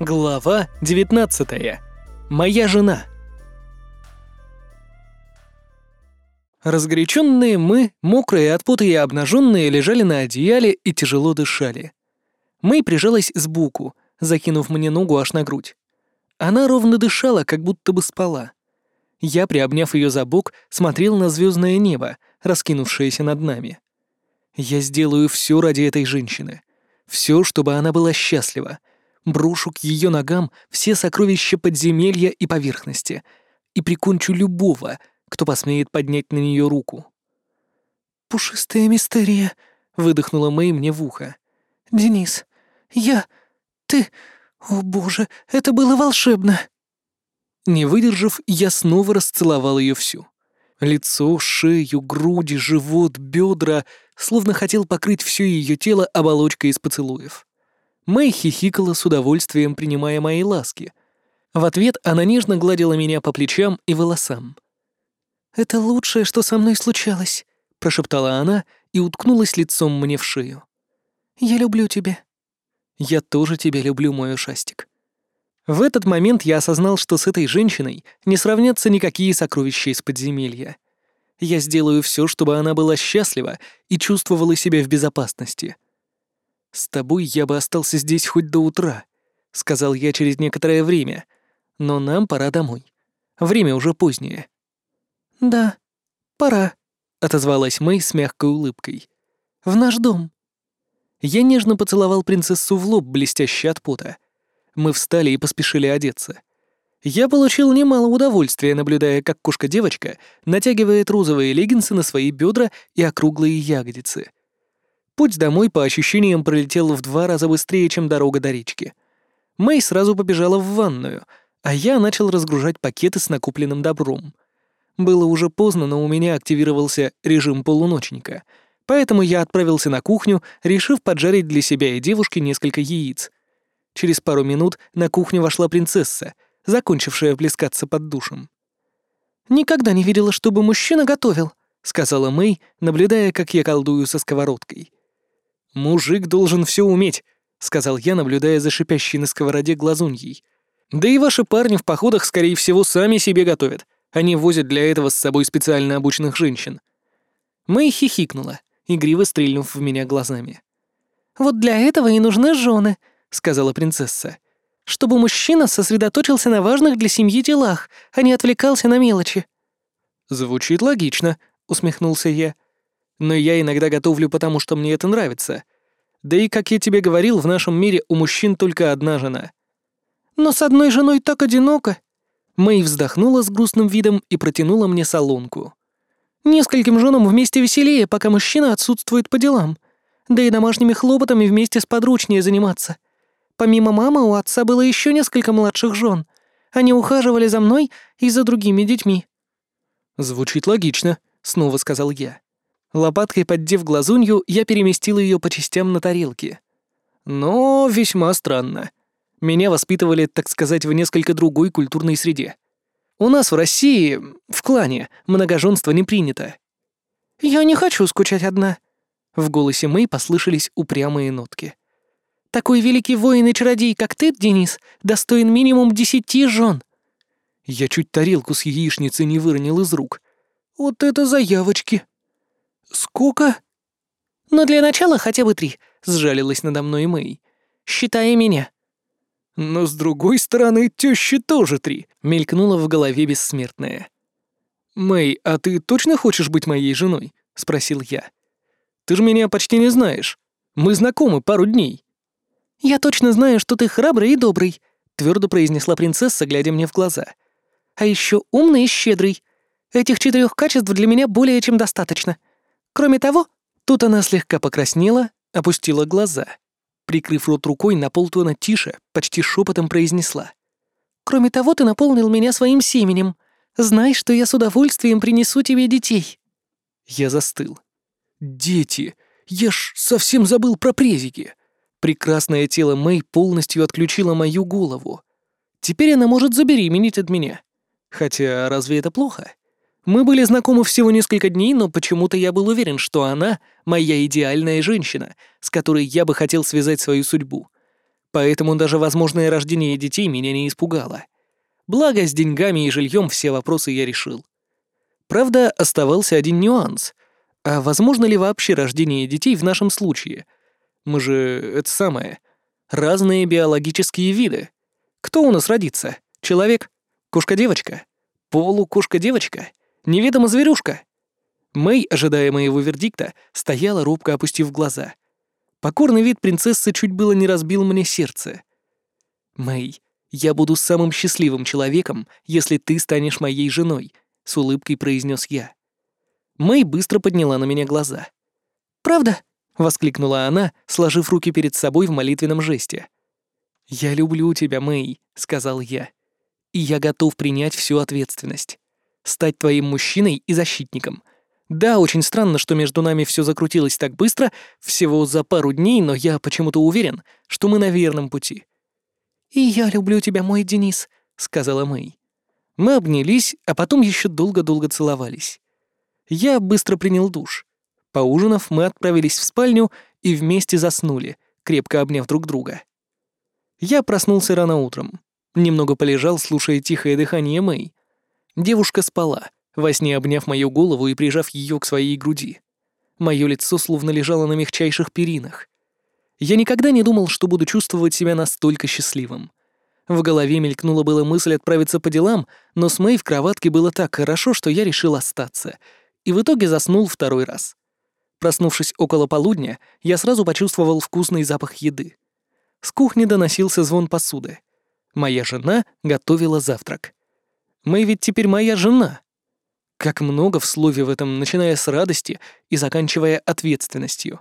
Глава 19. Моя жена. Разгоряченные мы, мокрые от пота и обнаженные, лежали на одеяле и тяжело дышали. Мэй прижалась сбоку, закинув мне ногу аж на грудь. Она ровно дышала, как будто бы спала. Я, приобняв ее за бок, смотрел на звездное небо, раскинувшееся над нами. Я сделаю все ради этой женщины. Все, чтобы она была счастлива. Брошу к ее ногам все сокровища подземелья и поверхности и прикончу любого, кто посмеет поднять на нее руку. «Пушистая мистерия», — выдохнула Мэй мне в ухо. «Денис, я... ты... О боже, это было волшебно!» Не выдержав, я снова расцеловал ее всю. Лицо, шею, груди, живот, бедра, словно хотел покрыть все ее тело оболочкой из поцелуев. Мэй хихикала с удовольствием, принимая мои ласки. В ответ она нежно гладила меня по плечам и волосам. «Это лучшее, что со мной случалось», — прошептала она и уткнулась лицом мне в шею. «Я люблю тебя». «Я тоже тебя люблю, мой ушастик». В этот момент я осознал, что с этой женщиной не сравнятся никакие сокровища из подземелья. Я сделаю все, чтобы она была счастлива и чувствовала себя в безопасности. «С тобой я бы остался здесь хоть до утра», — сказал я через некоторое время. «Но нам пора домой. Время уже позднее». «Да, пора», — отозвалась Мэй с мягкой улыбкой. «В наш дом». Я нежно поцеловал принцессу в лоб, блестящий от пота. Мы встали и поспешили одеться. Я получил немало удовольствия, наблюдая, как кошка-девочка натягивает розовые леггинсы на свои бедра и округлые ягодицы. Путь домой, по ощущениям, пролетел в два раза быстрее, чем дорога до речки. Мэй сразу побежала в ванную, а я начал разгружать пакеты с накупленным добром. Было уже поздно, но у меня активировался режим полуночника, поэтому я отправился на кухню, решив поджарить для себя и девушки несколько яиц. Через пару минут на кухню вошла принцесса — закончившая плескаться под душем. «Никогда не видела, чтобы мужчина готовил», — сказала Мэй, наблюдая, как я колдую со сковородкой. «Мужик должен все уметь», — сказал я, наблюдая за шипящей на сковороде глазуньей. «Да и ваши парни в походах, скорее всего, сами себе готовят. Они возят для этого с собой специально обученных женщин». Мэй хихикнула, игриво стрельнув в меня глазами. «Вот для этого и нужны жены», — сказала принцесса чтобы мужчина сосредоточился на важных для семьи делах, а не отвлекался на мелочи». «Звучит логично», — усмехнулся я. «Но я иногда готовлю, потому что мне это нравится. Да и, как я тебе говорил, в нашем мире у мужчин только одна жена». «Но с одной женой так одиноко». Мэй вздохнула с грустным видом и протянула мне солонку. «Нескольким женам вместе веселее, пока мужчина отсутствует по делам. Да и домашними хлопотами вместе сподручнее заниматься». Помимо мамы у отца было еще несколько младших жен. Они ухаживали за мной и за другими детьми». «Звучит логично», — снова сказал я. Лопаткой поддев глазунью, я переместил ее по частям на тарелке. Но весьма странно. Меня воспитывали, так сказать, в несколько другой культурной среде. У нас в России, в клане, многоженство не принято. «Я не хочу скучать одна». В голосе Мэй послышались упрямые нотки. Такой великий воин и чародей, как ты, Денис, достоин минимум десяти жен». Я чуть тарелку с яичницей не выронил из рук. «Вот это заявочки!» «Сколько?» «Но для начала хотя бы три», — сжалилась надо мной Мэй. «Считай меня». «Но с другой стороны, тещи тоже три», — мелькнула в голове бессмертная. «Мэй, а ты точно хочешь быть моей женой?» — спросил я. «Ты же меня почти не знаешь. Мы знакомы пару дней». «Я точно знаю, что ты храбрый и добрый», — твердо произнесла принцесса, глядя мне в глаза. «А еще умный и щедрый. Этих четырех качеств для меня более чем достаточно. Кроме того...» Тут она слегка покраснела, опустила глаза. Прикрыв рот рукой, на полтона тише, почти шепотом произнесла. «Кроме того, ты наполнил меня своим семенем. Знай, что я с удовольствием принесу тебе детей». Я застыл. «Дети! Я ж совсем забыл про презики!» Прекрасное тело Мэй полностью отключило мою голову. Теперь она может забеременеть от меня. Хотя разве это плохо? Мы были знакомы всего несколько дней, но почему-то я был уверен, что она — моя идеальная женщина, с которой я бы хотел связать свою судьбу. поэтому даже возможное рождение детей меня не испугало. Благо, с деньгами и жильем все вопросы я решил. Правда, оставался один нюанс. А возможно ли вообще рождение детей в нашем случае? Мы же, это самое, разные биологические виды. Кто у нас родится? Человек? Кошка-девочка? Полукошка-девочка? Неведомо зверюшка? Мэй, ожидая моего вердикта, стояла робко опустив глаза. Покорный вид принцессы чуть было не разбил мне сердце. «Мэй, я буду самым счастливым человеком, если ты станешь моей женой», — с улыбкой произнес я. Мэй быстро подняла на меня глаза. «Правда?» — воскликнула она, сложив руки перед собой в молитвенном жесте. «Я люблю тебя, Мэй», — сказал я. «И я готов принять всю ответственность. Стать твоим мужчиной и защитником. Да, очень странно, что между нами все закрутилось так быстро, всего за пару дней, но я почему-то уверен, что мы на верном пути». «И я люблю тебя, мой Денис», — сказала Мэй. Мы обнялись, а потом еще долго-долго целовались. Я быстро принял душ. Поужинав, мы отправились в спальню и вместе заснули, крепко обняв друг друга. Я проснулся рано утром. Немного полежал, слушая тихое дыхание Мэй. Девушка спала, во сне обняв мою голову и прижав ее к своей груди. Мое лицо словно лежало на мягчайших перинах. Я никогда не думал, что буду чувствовать себя настолько счастливым. В голове мелькнула была мысль отправиться по делам, но с Мэй в кроватке было так хорошо, что я решил остаться — и в итоге заснул второй раз. Проснувшись около полудня, я сразу почувствовал вкусный запах еды. С кухни доносился звон посуды. Моя жена готовила завтрак. Мы ведь теперь моя жена. Как много в слове в этом, начиная с радости и заканчивая ответственностью.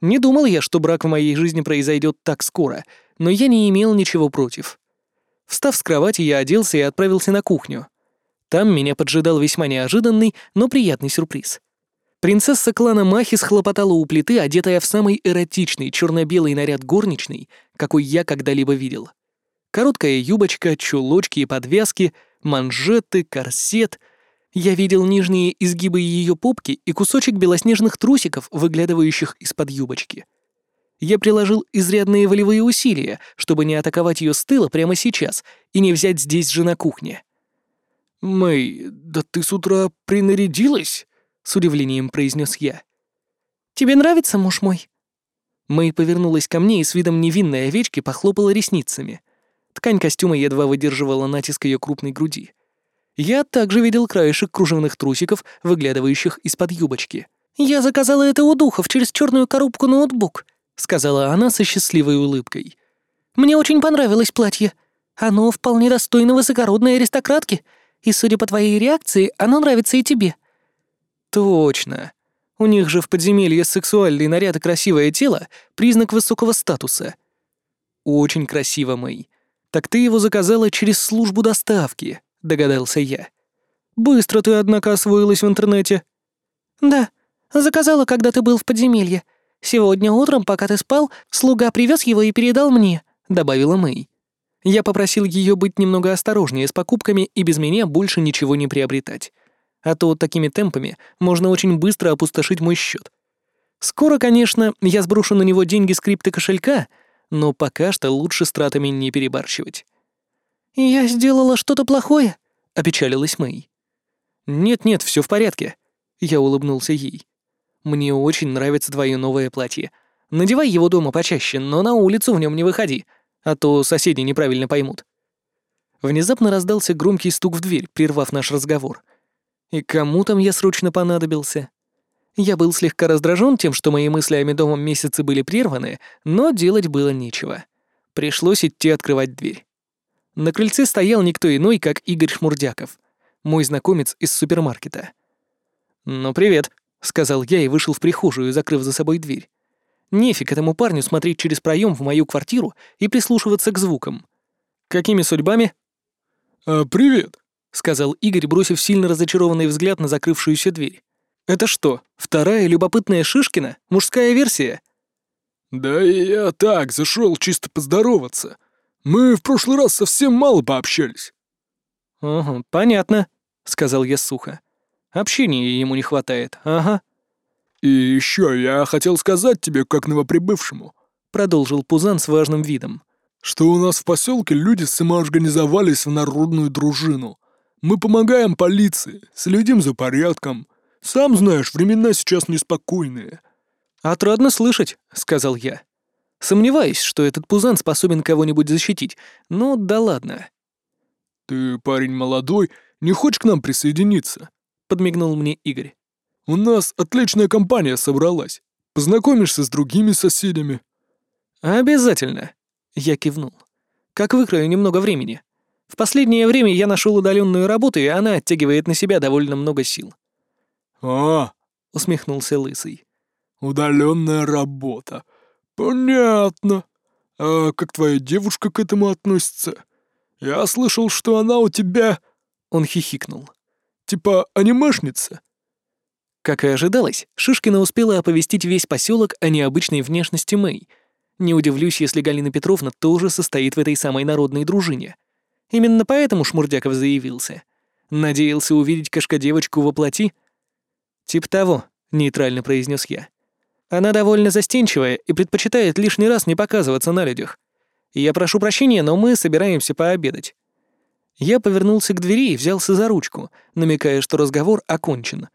Не думал я, что брак в моей жизни произойдет так скоро, но я не имел ничего против. Встав с кровати, я оделся и отправился на кухню. Там меня поджидал весьма неожиданный, но приятный сюрприз. Принцесса клана Махи схлопотала у плиты, одетая в самый эротичный черно-белый наряд горничной, какой я когда-либо видел. Короткая юбочка, чулочки и подвязки, манжеты, корсет. Я видел нижние изгибы ее попки и кусочек белоснежных трусиков, выглядывающих из-под юбочки. Я приложил изрядные волевые усилия, чтобы не атаковать ее с тыла прямо сейчас и не взять здесь же на кухне. «Мэй, да ты с утра принарядилась?» — с удивлением произнес я. «Тебе нравится, муж мой?» Мэй повернулась ко мне и с видом невинной овечки похлопала ресницами. Ткань костюма едва выдерживала натиск ее крупной груди. Я также видел краешек кружевных трусиков, выглядывающих из-под юбочки. «Я заказала это у духов через черную коробку ноутбук», — сказала она со счастливой улыбкой. «Мне очень понравилось платье. Оно вполне достойно высокородной аристократки, и, судя по твоей реакции, оно нравится и тебе». «Точно. У них же в подземелье сексуальный наряд и красивое тело — признак высокого статуса». «Очень красиво, Мэй. Так ты его заказала через службу доставки», — догадался я. «Быстро ты, однако, освоилась в интернете». «Да, заказала, когда ты был в подземелье. Сегодня утром, пока ты спал, слуга привез его и передал мне», — добавила Мэй. Я попросил ее быть немного осторожнее с покупками и без меня больше ничего не приобретать. А то такими темпами можно очень быстро опустошить мой счет. Скоро, конечно, я сброшу на него деньги с крипто-кошелька, но пока что лучше с тратами не перебарщивать. «Я сделала что-то плохое?» — опечалилась Мэй. «Нет-нет, все в порядке», — я улыбнулся ей. «Мне очень нравится твое новое платье. Надевай его дома почаще, но на улицу в нем не выходи а то соседи неправильно поймут. Внезапно раздался громкий стук в дверь, прервав наш разговор. И кому там я срочно понадобился? Я был слегка раздражен тем, что мои мысли о медовом месяце были прерваны, но делать было нечего. Пришлось идти открывать дверь. На крыльце стоял никто иной, как Игорь Шмурдяков, мой знакомец из супермаркета. «Ну, привет», — сказал я и вышел в прихожую, закрыв за собой дверь. Нефиг этому парню смотреть через проем в мою квартиру и прислушиваться к звукам. Какими судьбами? «А, привет», — сказал Игорь, бросив сильно разочарованный взгляд на закрывшуюся дверь. «Это что, вторая любопытная Шишкина? Мужская версия?» «Да я так, зашел чисто поздороваться. Мы в прошлый раз совсем мало пообщались». «Угу, понятно», — сказал я сухо. «Общения ему не хватает, ага». «И еще я хотел сказать тебе, как новоприбывшему», — продолжил Пузан с важным видом. что у нас в поселке люди самоорганизовались в народную дружину. Мы помогаем полиции, следим за порядком. Сам знаешь, времена сейчас неспокойные». «Отрадно слышать», — сказал я. «Сомневаюсь, что этот пузан способен кого-нибудь защитить, но да ладно». «Ты парень молодой, не хочешь к нам присоединиться?» — подмигнул мне Игорь. «У нас отличная компания собралась. Познакомишься с другими соседями». «Обязательно», — я кивнул. «Как выкрою немного времени. В последнее время я нашел удаленную работу, и она оттягивает на себя довольно много сил». «А, — усмехнулся Лысый. «Удаленная работа. Понятно. А как твоя девушка к этому относится? Я слышал, что она у тебя...» Он хихикнул. «Типа анимешница?» Как и ожидалось, Шишкина успела оповестить весь поселок о необычной внешности Мэй. Не удивлюсь, если Галина Петровна тоже состоит в этой самой народной дружине. Именно поэтому Шмурдяков заявился. Надеялся увидеть кошка-девочку во плоти? «Тип того», — нейтрально произнес я. «Она довольно застенчивая и предпочитает лишний раз не показываться на людях. Я прошу прощения, но мы собираемся пообедать». Я повернулся к двери и взялся за ручку, намекая, что разговор окончен.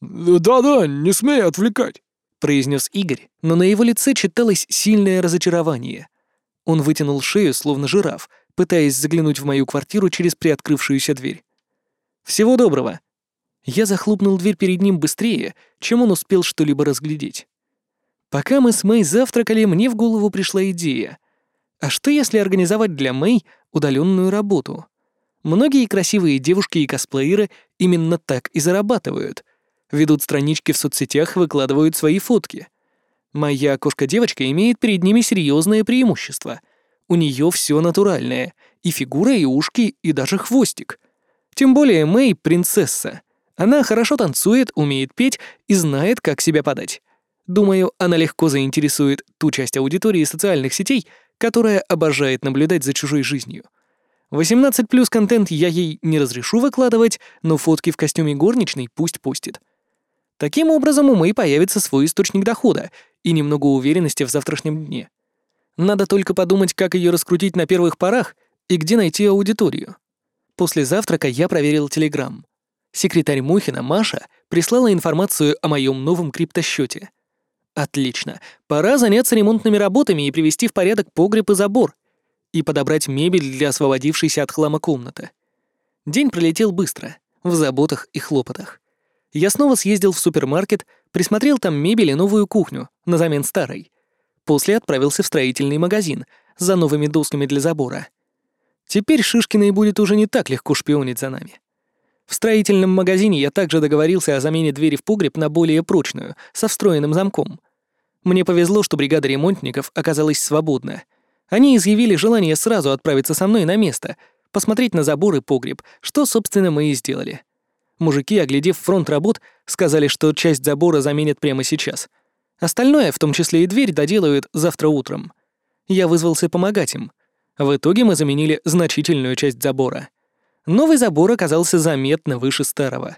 «Да-да, не смей отвлекать», — произнес Игорь, но на его лице читалось сильное разочарование. Он вытянул шею, словно жираф, пытаясь заглянуть в мою квартиру через приоткрывшуюся дверь. «Всего доброго!» Я захлопнул дверь перед ним быстрее, чем он успел что-либо разглядеть. Пока мы с Мэй завтракали, мне в голову пришла идея. А что если организовать для Мэй удаленную работу? Многие красивые девушки и косплееры именно так и зарабатывают. Ведут странички в соцсетях, выкладывают свои фотки. Моя кошка-девочка имеет перед ними серьезное преимущество. У нее все натуральное. И фигура, и ушки, и даже хвостик. Тем более Мэй — принцесса. Она хорошо танцует, умеет петь и знает, как себя подать. Думаю, она легко заинтересует ту часть аудитории социальных сетей, которая обожает наблюдать за чужой жизнью. 18 плюс контент я ей не разрешу выкладывать, но фотки в костюме горничной пусть постит. Таким образом, у Мэй появится свой источник дохода и немного уверенности в завтрашнем дне. Надо только подумать, как ее раскрутить на первых порах и где найти аудиторию. После завтрака я проверил Телеграм. Секретарь Мухина, Маша, прислала информацию о моем новом криптосчете. Отлично. Пора заняться ремонтными работами и привести в порядок погреб и забор. И подобрать мебель для освободившейся от хлама комнаты. День пролетел быстро, в заботах и хлопотах я снова съездил в супермаркет, присмотрел там мебель и новую кухню, на замен старой. После отправился в строительный магазин за новыми досками для забора. Теперь Шишкиной будет уже не так легко шпионить за нами. В строительном магазине я также договорился о замене двери в погреб на более прочную, со встроенным замком. Мне повезло, что бригада ремонтников оказалась свободна. Они изъявили желание сразу отправиться со мной на место, посмотреть на забор и погреб, что, собственно, мы и сделали. Мужики, оглядев фронт работ, сказали, что часть забора заменят прямо сейчас. Остальное, в том числе и дверь, доделают завтра утром. Я вызвался помогать им. В итоге мы заменили значительную часть забора. Новый забор оказался заметно выше старого.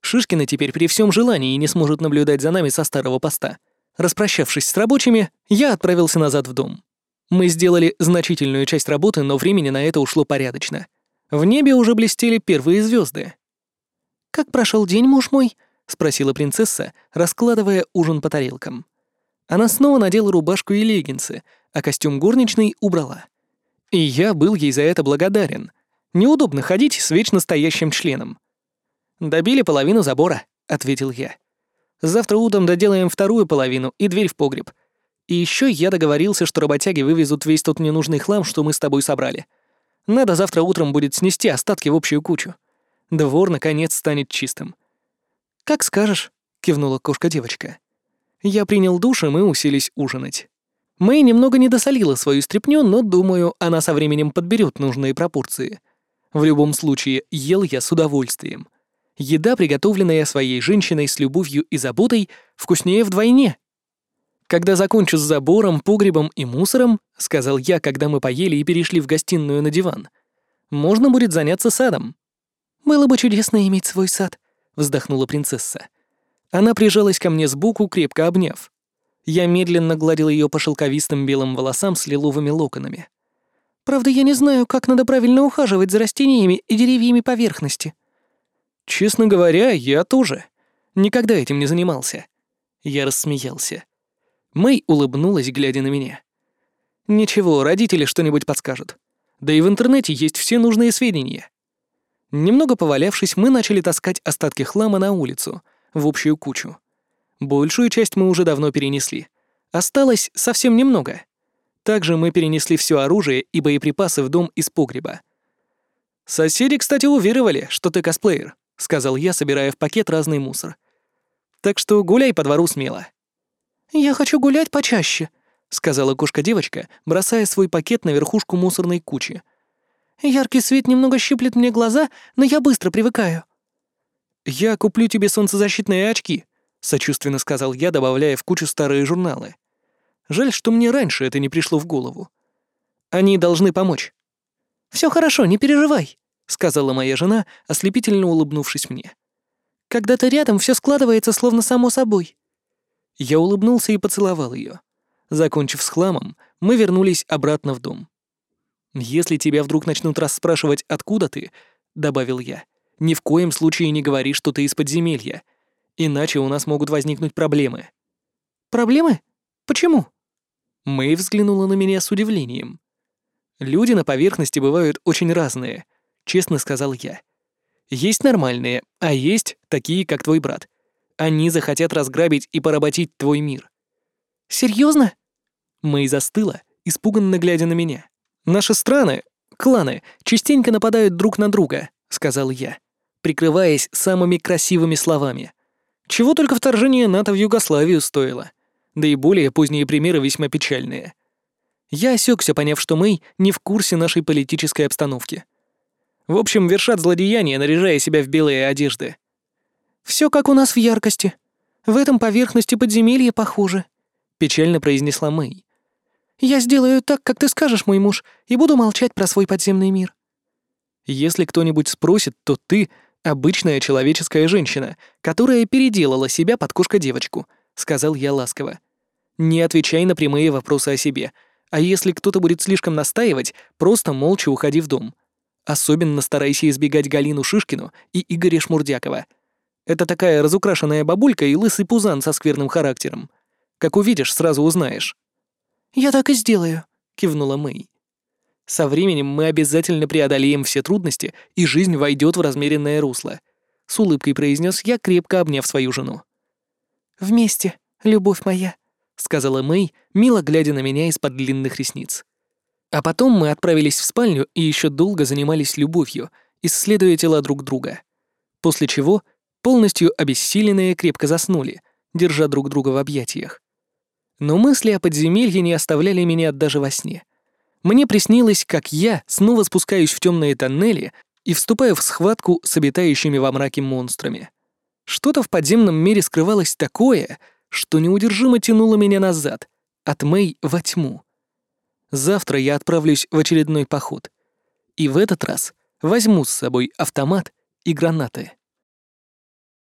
Шишкина теперь при всем желании не сможет наблюдать за нами со старого поста. Распрощавшись с рабочими, я отправился назад в дом. Мы сделали значительную часть работы, но времени на это ушло порядочно. В небе уже блестели первые звезды. «Как прошел день, муж мой?» — спросила принцесса, раскладывая ужин по тарелкам. Она снова надела рубашку и леггинсы, а костюм горничной убрала. И я был ей за это благодарен. Неудобно ходить с вечно стоящим членом. «Добили половину забора», — ответил я. «Завтра утром доделаем вторую половину и дверь в погреб. И еще я договорился, что работяги вывезут весь тот ненужный хлам, что мы с тобой собрали. Надо завтра утром будет снести остатки в общую кучу двор, наконец, станет чистым. «Как скажешь», — кивнула кошка-девочка. Я принял душ, и мы уселись ужинать. Мэй немного недосолила свою стряпню, но, думаю, она со временем подберет нужные пропорции. В любом случае, ел я с удовольствием. Еда, приготовленная своей женщиной с любовью и заботой, вкуснее вдвойне. «Когда закончу с забором, погребом и мусором», — сказал я, когда мы поели и перешли в гостиную на диван, — «можно будет заняться садом». «Было бы чудесно иметь свой сад», — вздохнула принцесса. Она прижалась ко мне сбоку, крепко обняв. Я медленно гладил ее по шелковистым белым волосам с лиловыми локонами. Правда, я не знаю, как надо правильно ухаживать за растениями и деревьями поверхности». «Честно говоря, я тоже. Никогда этим не занимался». Я рассмеялся. Мэй улыбнулась, глядя на меня. «Ничего, родители что-нибудь подскажут. Да и в интернете есть все нужные сведения». Немного повалявшись, мы начали таскать остатки хлама на улицу, в общую кучу. Большую часть мы уже давно перенесли. Осталось совсем немного. Также мы перенесли все оружие и боеприпасы в дом из погреба. «Соседи, кстати, уверовали, что ты косплеер», — сказал я, собирая в пакет разный мусор. «Так что гуляй по двору смело». «Я хочу гулять почаще», — сказала кошка-девочка, бросая свой пакет на верхушку мусорной кучи. «Яркий свет немного щиплет мне глаза, но я быстро привыкаю». «Я куплю тебе солнцезащитные очки», — сочувственно сказал я, добавляя в кучу старые журналы. Жаль, что мне раньше это не пришло в голову. Они должны помочь. Все хорошо, не переживай», — сказала моя жена, ослепительно улыбнувшись мне. «Когда ты рядом, все складывается словно само собой». Я улыбнулся и поцеловал ее. Закончив с хламом, мы вернулись обратно в дом. «Если тебя вдруг начнут расспрашивать, откуда ты», — добавил я, — «ни в коем случае не говори, что ты из подземелья, иначе у нас могут возникнуть проблемы». «Проблемы? Почему?» Мэй взглянула на меня с удивлением. «Люди на поверхности бывают очень разные», — честно сказал я. «Есть нормальные, а есть такие, как твой брат. Они захотят разграбить и поработить твой мир». «Серьезно?» Мэй застыла, испуганно глядя на меня. «Наши страны, кланы, частенько нападают друг на друга», — сказал я, прикрываясь самыми красивыми словами. «Чего только вторжение НАТО в Югославию стоило да и более поздние примеры весьма печальные. Я осекся, поняв, что Мэй не в курсе нашей политической обстановки. В общем, вершат злодеяния, наряжая себя в белые одежды. Все как у нас в яркости. В этом поверхности подземелья похуже», — печально произнесла Мэй. «Я сделаю так, как ты скажешь, мой муж, и буду молчать про свой подземный мир». «Если кто-нибудь спросит, то ты — обычная человеческая женщина, которая переделала себя под кошка-девочку», — сказал я ласково. Не отвечай на прямые вопросы о себе. А если кто-то будет слишком настаивать, просто молча уходи в дом. Особенно старайся избегать Галину Шишкину и Игоря Шмурдякова. Это такая разукрашенная бабулька и лысый пузан со скверным характером. Как увидишь, сразу узнаешь». «Я так и сделаю», — кивнула Мэй. «Со временем мы обязательно преодолеем все трудности, и жизнь войдет в размеренное русло», — с улыбкой произнес я, крепко обняв свою жену. «Вместе, любовь моя», — сказала Мэй, мило глядя на меня из-под длинных ресниц. А потом мы отправились в спальню и еще долго занимались любовью, исследуя тела друг друга. После чего, полностью обессиленные, крепко заснули, держа друг друга в объятиях. Но мысли о подземелье не оставляли меня даже во сне. Мне приснилось, как я снова спускаюсь в темные тоннели и вступаю в схватку с обитающими во мраке монстрами. Что-то в подземном мире скрывалось такое, что неудержимо тянуло меня назад, от Мэй во тьму. Завтра я отправлюсь в очередной поход. И в этот раз возьму с собой автомат и гранаты.